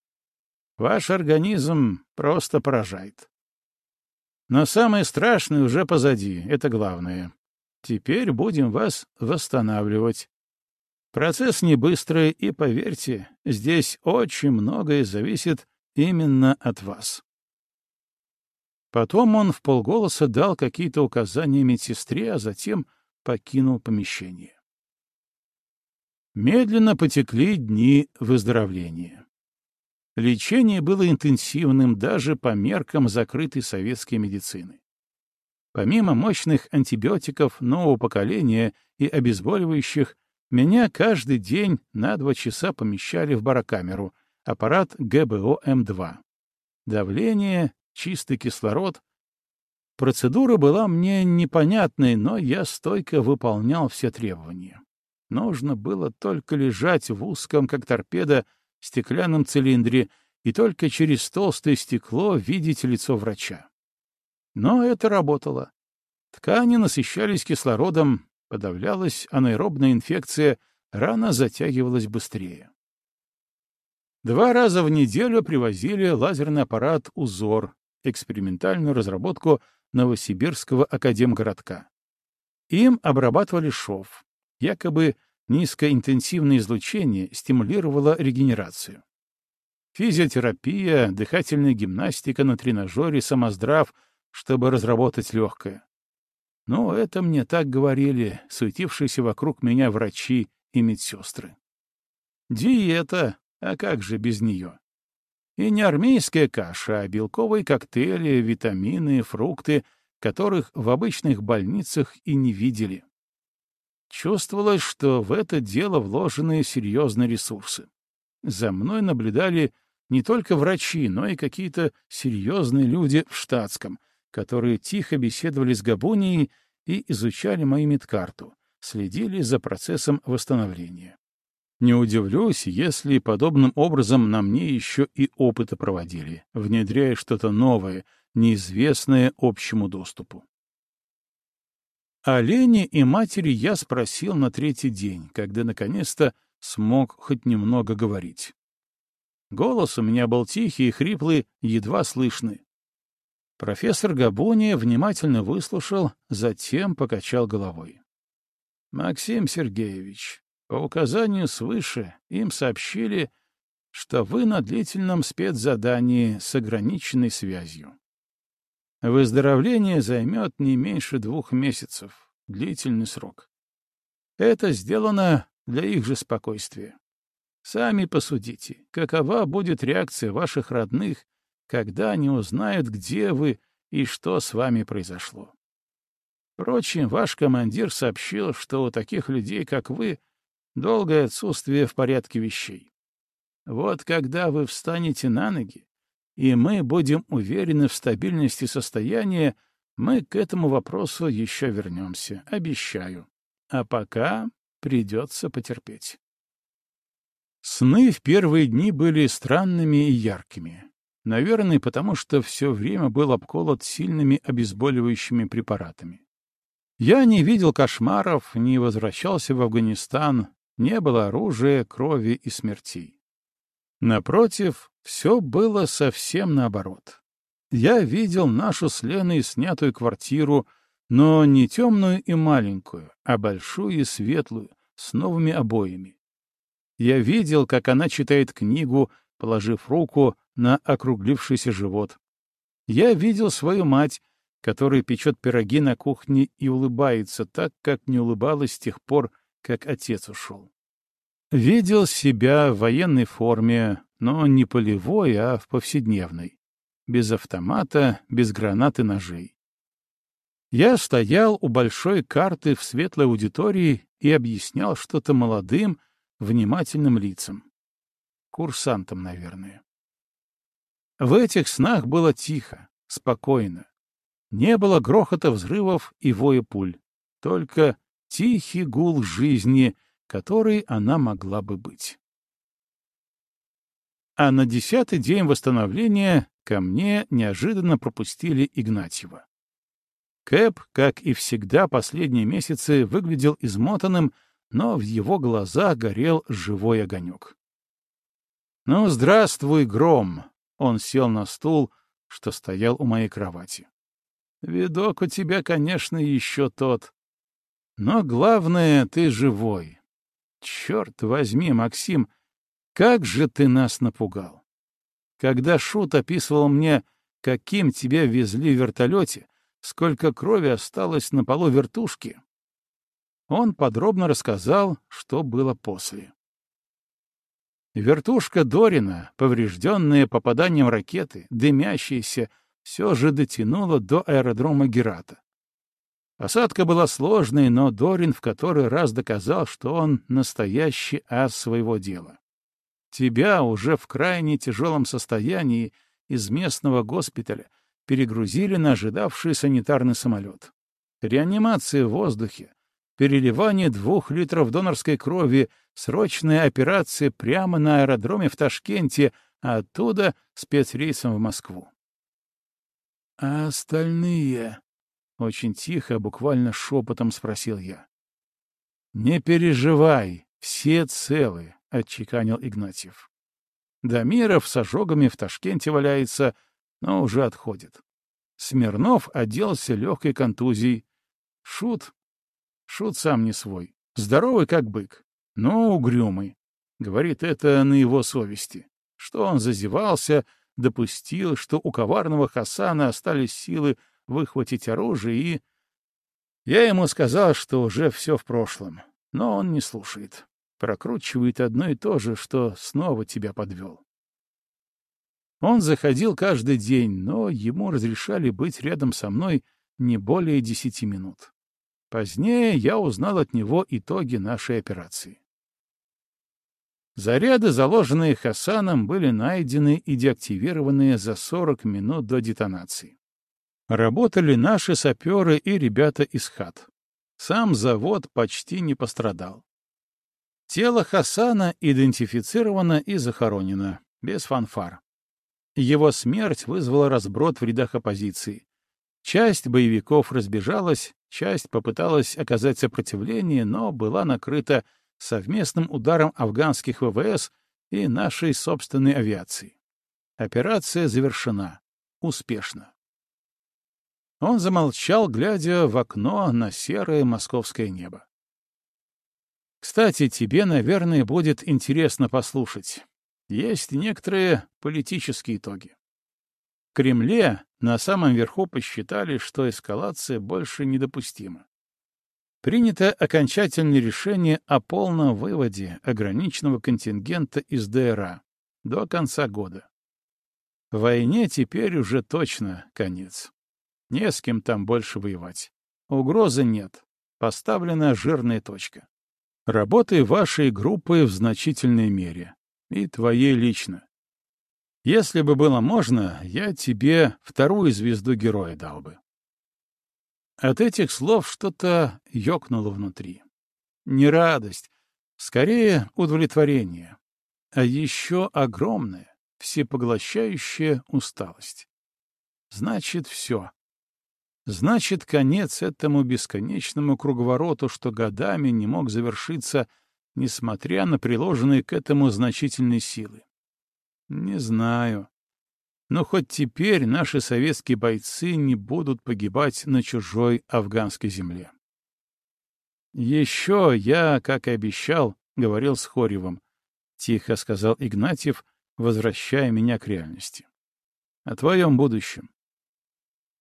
Ваш организм просто поражает. Но самое страшное уже позади, это главное. Теперь будем вас восстанавливать. Процесс не быстрый, и, поверьте, здесь очень многое зависит именно от вас. Потом он в полголоса дал какие-то указания медсестре, а затем покинул помещение. Медленно потекли дни выздоровления. Лечение было интенсивным даже по меркам закрытой советской медицины. Помимо мощных антибиотиков нового поколения и обезболивающих, меня каждый день на два часа помещали в барокамеру, аппарат ГБО-М2. Давление, чистый кислород. Процедура была мне непонятной, но я стойко выполнял все требования. Нужно было только лежать в узком, как торпеда, стеклянном цилиндре и только через толстое стекло видеть лицо врача. Но это работало. Ткани насыщались кислородом, подавлялась анаэробная инфекция, рана затягивалась быстрее. Два раза в неделю привозили лазерный аппарат «Узор», экспериментальную разработку Новосибирского академгородка. Им обрабатывали шов. Якобы низкоинтенсивное излучение стимулировало регенерацию. Физиотерапия, дыхательная гимнастика на тренажере «Самоздрав» чтобы разработать легкое. Но это мне так говорили суетившиеся вокруг меня врачи и медсестры. Диета, а как же без нее? И не армейская каша, а белковые коктейли, витамины, фрукты, которых в обычных больницах и не видели. Чувствовалось, что в это дело вложены серьезные ресурсы. За мной наблюдали не только врачи, но и какие-то серьезные люди в штатском, которые тихо беседовали с Габунией и изучали мою медкарту, следили за процессом восстановления. Не удивлюсь, если подобным образом на мне еще и опыты проводили, внедряя что-то новое, неизвестное общему доступу. О Лене и матери я спросил на третий день, когда наконец-то смог хоть немного говорить. Голос у меня был тихий и хриплый, едва слышный. Профессор Габуни внимательно выслушал, затем покачал головой. «Максим Сергеевич, по указанию свыше им сообщили, что вы на длительном спецзадании с ограниченной связью. Выздоровление займет не меньше двух месяцев, длительный срок. Это сделано для их же спокойствия. Сами посудите, какова будет реакция ваших родных, когда они узнают, где вы и что с вами произошло. Впрочем, ваш командир сообщил, что у таких людей, как вы, долгое отсутствие в порядке вещей. Вот когда вы встанете на ноги, и мы будем уверены в стабильности состояния, мы к этому вопросу еще вернемся, обещаю. А пока придется потерпеть. Сны в первые дни были странными и яркими. Наверное, потому что все время был обколот сильными обезболивающими препаратами. Я не видел кошмаров, не возвращался в Афганистан, не было оружия, крови и смертей. Напротив, все было совсем наоборот. Я видел нашу с Леной снятую квартиру, но не темную и маленькую, а большую и светлую, с новыми обоями. Я видел, как она читает книгу, положив руку на округлившийся живот. Я видел свою мать, которая печет пироги на кухне и улыбается так, как не улыбалась с тех пор, как отец ушел. Видел себя в военной форме, но не полевой, а в повседневной. Без автомата, без гранат и ножей. Я стоял у большой карты в светлой аудитории и объяснял что-то молодым, внимательным лицам. Курсантам, наверное. В этих снах было тихо, спокойно. Не было грохота взрывов и воя пуль, только тихий гул жизни — которой она могла бы быть. А на десятый день восстановления ко мне неожиданно пропустили Игнатьева. Кэп, как и всегда последние месяцы, выглядел измотанным, но в его глазах горел живой огонек. «Ну, здравствуй, Гром!» — он сел на стул, что стоял у моей кровати. «Видок у тебя, конечно, еще тот. Но главное, ты живой, Черт возьми, Максим, как же ты нас напугал! Когда Шут описывал мне, каким тебя везли в вертолете, сколько крови осталось на полу вертушки, он подробно рассказал, что было после. Вертушка Дорина, поврежденная попаданием ракеты, дымящаяся, все же дотянула до аэродрома Герата. Посадка была сложной, но Дорин в который раз доказал, что он настоящий ас своего дела. Тебя уже в крайне тяжелом состоянии из местного госпиталя перегрузили на ожидавший санитарный самолет. Реанимация в воздухе, переливание двух литров донорской крови, срочная операция прямо на аэродроме в Ташкенте, а оттуда спецрейсом в Москву. — А остальные? Очень тихо, буквально шепотом спросил я. «Не переживай, все целы», — отчеканил Игнатьев. Дамиров с ожогами в Ташкенте валяется, но уже отходит. Смирнов оделся легкой контузией. Шут? Шут сам не свой. Здоровый, как бык, но угрюмый. Говорит, это на его совести. Что он зазевался, допустил, что у коварного Хасана остались силы выхватить оружие и... Я ему сказал, что уже все в прошлом, но он не слушает. Прокручивает одно и то же, что снова тебя подвел. Он заходил каждый день, но ему разрешали быть рядом со мной не более десяти минут. Позднее я узнал от него итоги нашей операции. Заряды, заложенные Хасаном, были найдены и деактивированы за 40 минут до детонации. Работали наши саперы и ребята из хат. Сам завод почти не пострадал. Тело Хасана идентифицировано и захоронено, без фанфар. Его смерть вызвала разброд в рядах оппозиции. Часть боевиков разбежалась, часть попыталась оказать сопротивление, но была накрыта совместным ударом афганских ВВС и нашей собственной авиации. Операция завершена. Успешно. Он замолчал, глядя в окно на серое московское небо. Кстати, тебе, наверное, будет интересно послушать. Есть некоторые политические итоги. В Кремле на самом верху посчитали, что эскалация больше недопустима. Принято окончательное решение о полном выводе ограниченного контингента из ДРА до конца года. Войне теперь уже точно конец. Не с кем там больше воевать. Угрозы нет. Поставлена жирная точка. Работай вашей группой в значительной мере. И твоей лично. Если бы было можно, я тебе вторую звезду героя дал бы. От этих слов что-то ёкнуло внутри. Не радость, скорее удовлетворение. А еще огромная, всепоглощающая усталость. Значит, все. Значит, конец этому бесконечному круговороту, что годами не мог завершиться, несмотря на приложенные к этому значительные силы. Не знаю. Но хоть теперь наши советские бойцы не будут погибать на чужой афганской земле. Еще я, как и обещал, говорил с Хоревым, — тихо сказал Игнатьев, возвращая меня к реальности. О твоем будущем.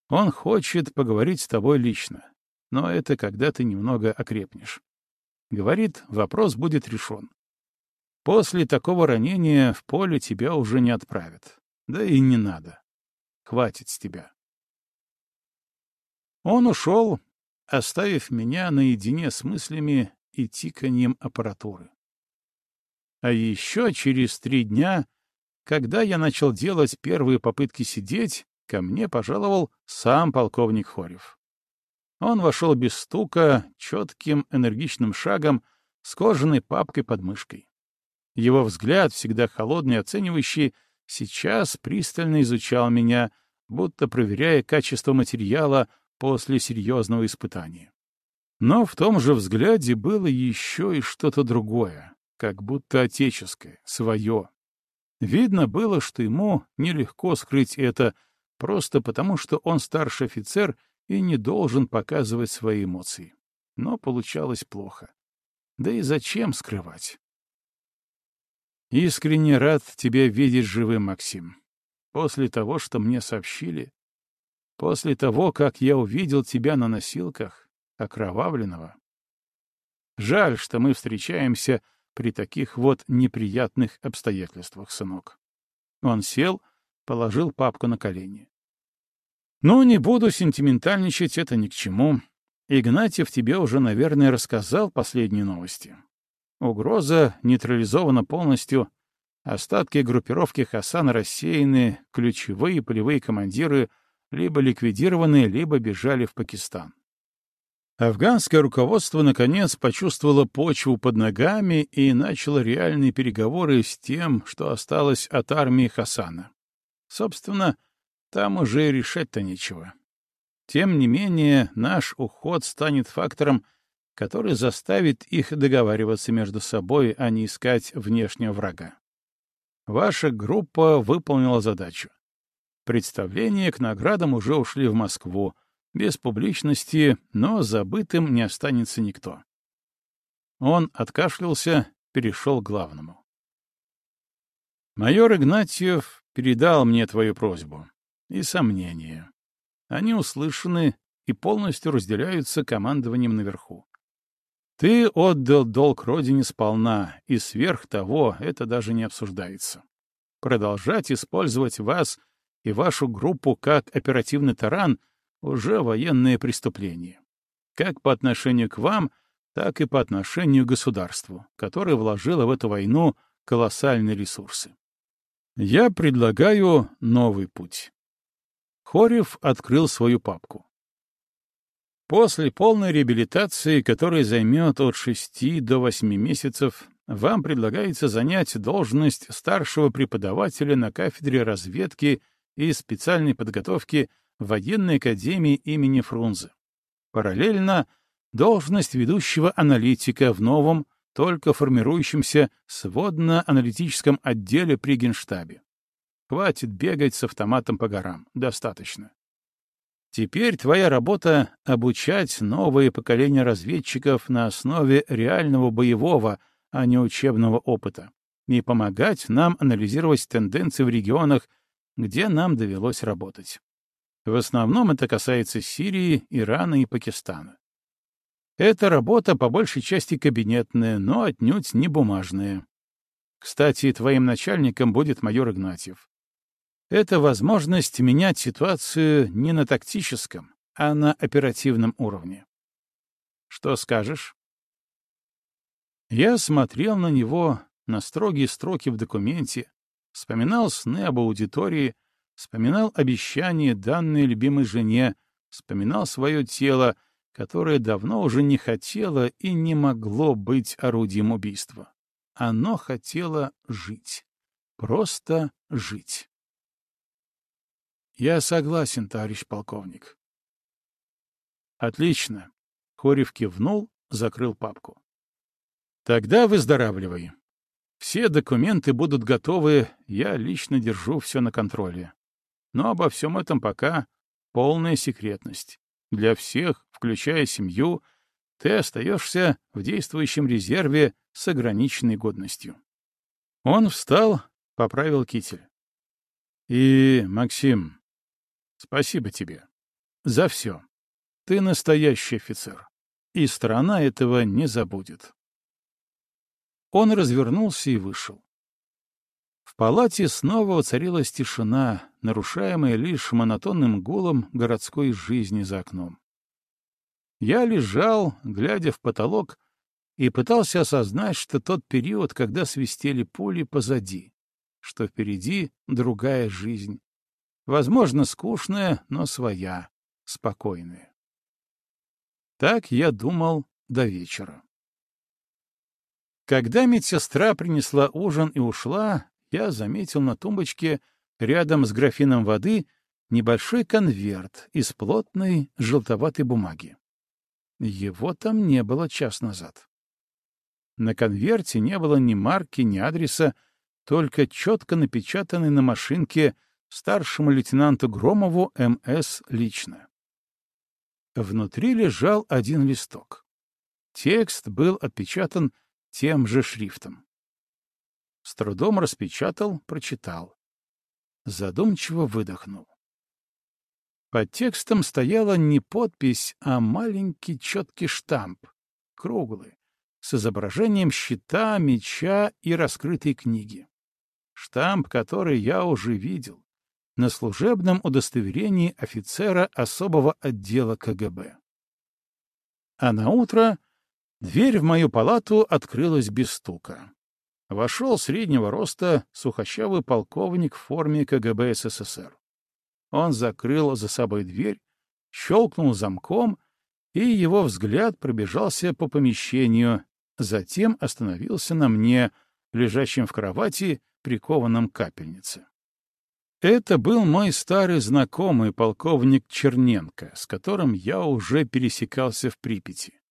Он хочет поговорить с тобой лично, но это когда ты немного окрепнешь. Говорит, вопрос будет решен. После такого ранения в поле тебя уже не отправят. Да и не надо. Хватит с тебя. Он ушел, оставив меня наедине с мыслями и тиканьем аппаратуры. А еще через три дня, когда я начал делать первые попытки сидеть, ко мне пожаловал сам полковник Хорев. Он вошел без стука, четким, энергичным шагом, с кожаной папкой под мышкой. Его взгляд, всегда холодный оценивающий, сейчас пристально изучал меня, будто проверяя качество материала после серьезного испытания. Но в том же взгляде было еще и что-то другое, как будто отеческое, свое. Видно было, что ему нелегко скрыть это, просто потому что он старший офицер и не должен показывать свои эмоции. Но получалось плохо. Да и зачем скрывать? Искренне рад тебя видеть живым, Максим. После того, что мне сообщили, после того, как я увидел тебя на носилках, окровавленного. Жаль, что мы встречаемся при таких вот неприятных обстоятельствах, сынок. Он сел, положил папку на колени. Ну, не буду сентиментальничать, это ни к чему. Игнатьев тебе уже, наверное, рассказал последние новости. Угроза нейтрализована полностью, остатки группировки Хасан рассеяны, ключевые полевые командиры либо ликвидированы, либо бежали в Пакистан. Афганское руководство, наконец, почувствовало почву под ногами и начало реальные переговоры с тем, что осталось от армии Хасана. Собственно, там уже решать-то нечего. Тем не менее, наш уход станет фактором, который заставит их договариваться между собой, а не искать внешнего врага. Ваша группа выполнила задачу. Представления к наградам уже ушли в Москву, без публичности, но забытым не останется никто. Он откашлялся, перешел к главному. Майор Игнатьев передал мне твою просьбу и сомнения. Они услышаны и полностью разделяются командованием наверху. Ты отдал долг родине сполна, и сверх того это даже не обсуждается. Продолжать использовать вас и вашу группу как оперативный таран — уже военное преступление. Как по отношению к вам, так и по отношению к государству, которое вложило в эту войну колоссальные ресурсы. Я предлагаю новый путь. Хорев открыл свою папку. После полной реабилитации, которая займет от 6 до 8 месяцев, вам предлагается занять должность старшего преподавателя на кафедре разведки и специальной подготовки военной академии имени Фрунзе. Параллельно должность ведущего аналитика в новом, только формирующемся сводно-аналитическом отделе при Генштабе. Хватит бегать с автоматом по горам. Достаточно. Теперь твоя работа — обучать новые поколения разведчиков на основе реального боевого, а не учебного опыта, и помогать нам анализировать тенденции в регионах, где нам довелось работать. В основном это касается Сирии, Ирана и Пакистана. Эта работа по большей части кабинетная, но отнюдь не бумажная. Кстати, твоим начальником будет майор Игнатьев. Это возможность менять ситуацию не на тактическом, а на оперативном уровне. Что скажешь? Я смотрел на него, на строгие строки в документе, вспоминал сны об аудитории, вспоминал обещания, данные любимой жене, вспоминал свое тело, которое давно уже не хотело и не могло быть орудием убийства. Оно хотело жить. Просто жить. Я согласен, товарищ полковник. Отлично. Хорев кивнул, закрыл папку. Тогда выздоравливай. Все документы будут готовы, я лично держу все на контроле. Но обо всем этом пока полная секретность. Для всех, включая семью, ты остаешься в действующем резерве с ограниченной годностью. Он встал, поправил китель. И, Максим, Спасибо тебе. За все. Ты настоящий офицер. И страна этого не забудет. Он развернулся и вышел. В палате снова воцарилась тишина, нарушаемая лишь монотонным гулом городской жизни за окном. Я лежал, глядя в потолок, и пытался осознать, что тот период, когда свистели пули, позади, что впереди другая жизнь, Возможно, скучная, но своя, спокойная. Так я думал до вечера. Когда медсестра принесла ужин и ушла, я заметил на тумбочке рядом с графином воды небольшой конверт из плотной желтоватой бумаги. Его там не было час назад. На конверте не было ни марки, ни адреса, только четко напечатанный на машинке старшему лейтенанту Громову МС лично. Внутри лежал один листок. Текст был отпечатан тем же шрифтом. С трудом распечатал, прочитал. Задумчиво выдохнул. Под текстом стояла не подпись, а маленький четкий штамп, круглый, с изображением щита, меча и раскрытой книги. Штамп, который я уже видел на служебном удостоверении офицера особого отдела КГБ. А на утро дверь в мою палату открылась без стука. Вошел среднего роста сухощавый полковник в форме КГБ СССР. Он закрыл за собой дверь, щелкнул замком, и его взгляд пробежался по помещению, затем остановился на мне, лежащем в кровати, прикованном к капельнице. Это был мой старый знакомый полковник Черненко, с которым я уже пересекался в Припяти.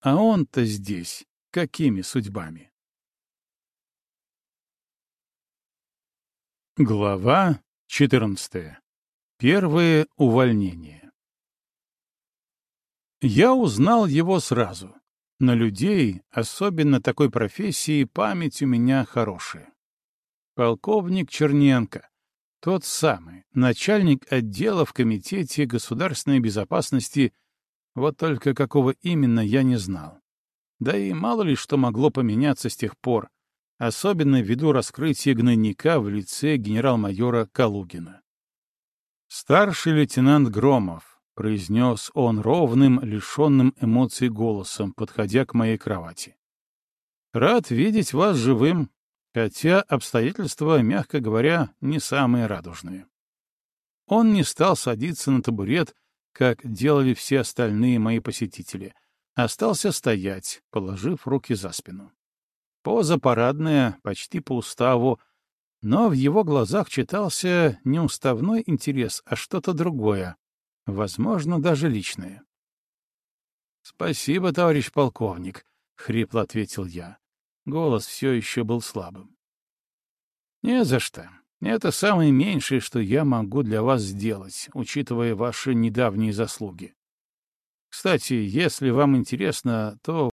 А он-то здесь какими судьбами? Глава 14. Первые увольнения. Я узнал его сразу. На людей, особенно такой профессии, память у меня хорошая. Полковник Черненко, тот самый, начальник отдела в Комитете государственной безопасности, вот только какого именно я не знал. Да и мало ли что могло поменяться с тех пор, особенно ввиду раскрытия гнойника в лице генерал-майора Калугина. «Старший лейтенант Громов», — произнес он ровным, лишенным эмоций голосом, подходя к моей кровати. «Рад видеть вас живым хотя обстоятельства, мягко говоря, не самые радужные. Он не стал садиться на табурет, как делали все остальные мои посетители, остался стоять, положив руки за спину. Поза парадная, почти по уставу, но в его глазах читался не уставной интерес, а что-то другое, возможно, даже личное. — Спасибо, товарищ полковник, — хрипло ответил я. Голос все еще был слабым. «Не за что. Это самое меньшее, что я могу для вас сделать, учитывая ваши недавние заслуги. Кстати, если вам интересно, то